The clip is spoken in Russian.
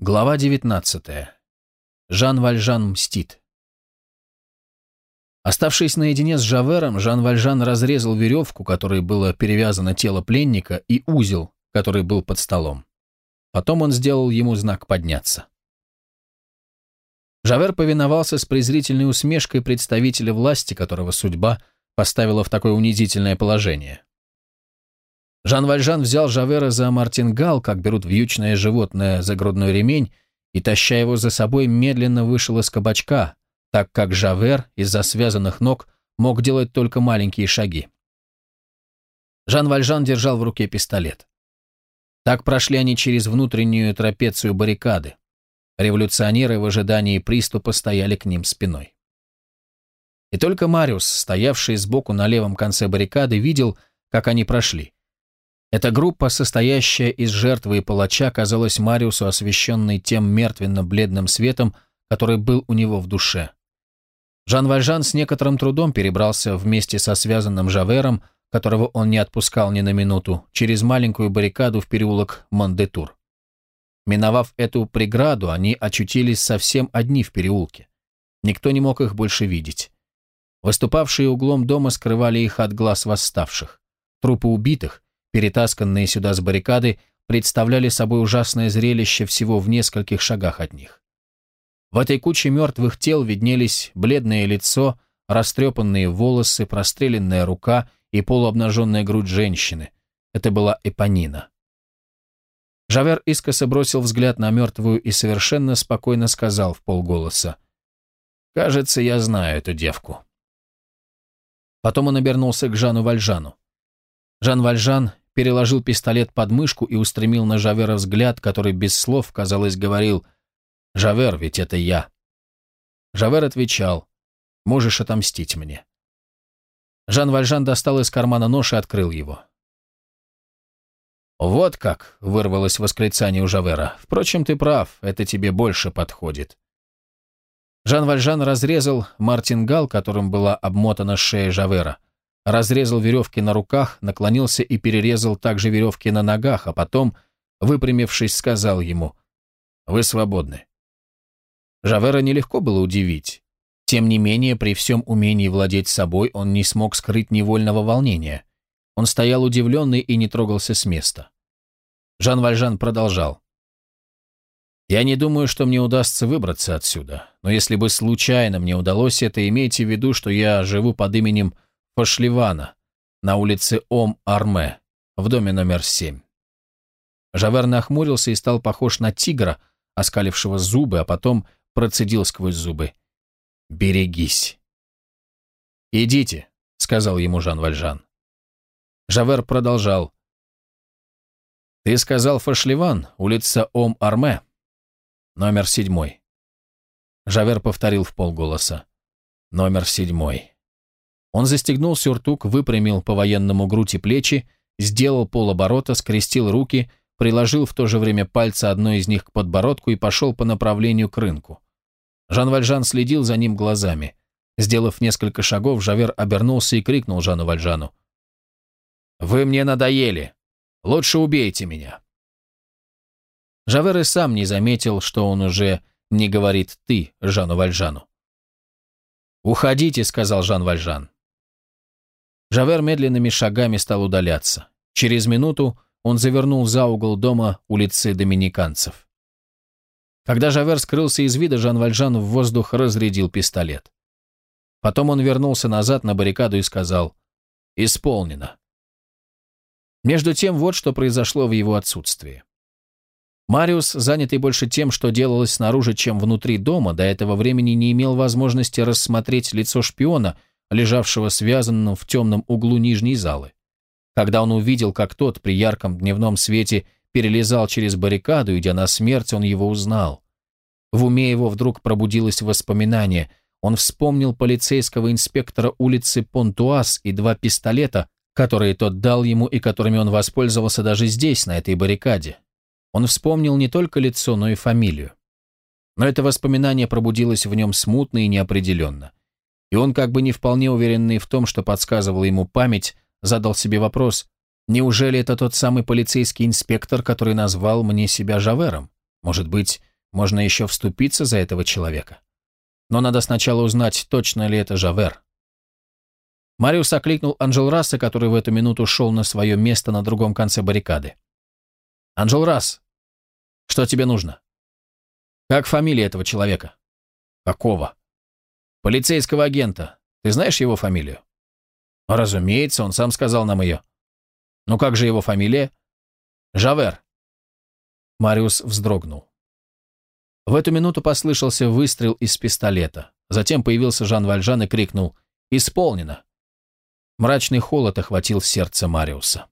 Глава 19. Жан Вальжан мстит. Оставшись наедине с Жавером, Жан Вальжан разрезал веревку, которой было перевязано тело пленника, и узел, который был под столом. Потом он сделал ему знак подняться. Жавер повиновался с презрительной усмешкой представителя власти, которого судьба поставила в такое унизительное положение. Жан Вальжан взял Жавера за мартингал, как берут вьючное животное за грудной ремень, и, таща его за собой, медленно вышел из кабачка, так как Жавер из-за связанных ног мог делать только маленькие шаги. Жан Вальжан держал в руке пистолет. Так прошли они через внутреннюю трапецию баррикады. Революционеры в ожидании приступа стояли к ним спиной. И только Мариус, стоявший сбоку на левом конце баррикады, видел, как они прошли. Эта группа, состоящая из жертвы и палача, казалась Мариусу освещенной тем мертвенно-бледным светом, который был у него в душе. Жан Вальжан с некоторым трудом перебрался вместе со связанным Жавером, которого он не отпускал ни на минуту, через маленькую баррикаду в переулок Мондетур. Миновав эту преграду, они очутились совсем одни в переулке. Никто не мог их больше видеть. Выступавшие углом дома скрывали их от глаз восставших. Трупы убитых, перетасканные сюда с баррикады, представляли собой ужасное зрелище всего в нескольких шагах от них. В этой куче мертвых тел виднелись бледное лицо, растрепанные волосы, простреленная рука и полуобнаженная грудь женщины. Это была Эпонина. Жавер искоса бросил взгляд на мертвую и совершенно спокойно сказал в полголоса. «Кажется, я знаю эту девку». Потом он обернулся к Жану Вальжану. Жан Вальжан переложил пистолет под мышку и устремил на Жавера взгляд, который без слов, казалось, говорил «Жавер, ведь это я». Жавер отвечал «Можешь отомстить мне». Жан Вальжан достал из кармана нож и открыл его. «Вот как!» — вырвалось восклицание у Жавера. «Впрочем, ты прав, это тебе больше подходит». Жан Вальжан разрезал мартингал, которым была обмотана шея Жавера разрезал веревки на руках, наклонился и перерезал также веревки на ногах, а потом, выпрямившись, сказал ему «Вы свободны». Жавера нелегко было удивить. Тем не менее, при всем умении владеть собой, он не смог скрыть невольного волнения. Он стоял удивленный и не трогался с места. Жан Вальжан продолжал. «Я не думаю, что мне удастся выбраться отсюда, но если бы случайно мне удалось это, имейте в виду, что я живу под именем Фашливана, на улице Ом-Арме, в доме номер 7. Жавер нахмурился и стал похож на тигра, оскалившего зубы, а потом процедил сквозь зубы. «Берегись». «Идите», — сказал ему Жан Вальжан. Жавер продолжал. «Ты сказал Фашливан, улица Ом-Арме, номер седьмой». Жавер повторил в полголоса. «Номер седьмой». Он застегнул сюртук, выпрямил по-военному грудь и плечи, сделал полоборота, скрестил руки, приложил в то же время пальцы одной из них к подбородку и пошел по направлению к рынку. Жан Вальжан следил за ним глазами. Сделав несколько шагов, Жавер обернулся и крикнул Жану Вальжану. «Вы мне надоели! Лучше убейте меня!» Жавер и сам не заметил, что он уже не говорит «ты» Жану Вальжану. «Уходите», — сказал Жан Вальжан. Жавер медленными шагами стал удаляться. Через минуту он завернул за угол дома улицы доминиканцев. Когда Жавер скрылся из вида, Жан Вальжан в воздух разрядил пистолет. Потом он вернулся назад на баррикаду и сказал «Исполнено». Между тем, вот что произошло в его отсутствии. Мариус, занятый больше тем, что делалось снаружи, чем внутри дома, до этого времени не имел возможности рассмотреть лицо шпиона – лежавшего связанным в темном углу нижней залы. Когда он увидел, как тот при ярком дневном свете перелезал через баррикаду, идя на смерть, он его узнал. В уме его вдруг пробудилось воспоминание. Он вспомнил полицейского инспектора улицы Понтуаз и два пистолета, которые тот дал ему и которыми он воспользовался даже здесь, на этой баррикаде. Он вспомнил не только лицо, но и фамилию. Но это воспоминание пробудилось в нем смутно и неопределенно и он, как бы не вполне уверенный в том, что подсказывала ему память, задал себе вопрос, неужели это тот самый полицейский инспектор, который назвал мне себя Жавером? Может быть, можно еще вступиться за этого человека. Но надо сначала узнать, точно ли это Жавер. Мариус окликнул Анжел Расса, который в эту минуту шел на свое место на другом конце баррикады. «Анжел Расс, что тебе нужно?» «Как фамилия этого человека?» «Какого?» «Полицейского агента. Ты знаешь его фамилию?» «Разумеется, он сам сказал нам ее». «Ну как же его фамилия?» «Жавер». Мариус вздрогнул. В эту минуту послышался выстрел из пистолета. Затем появился Жан Вальжан и крикнул «Исполнено!». Мрачный холод охватил сердце Мариуса.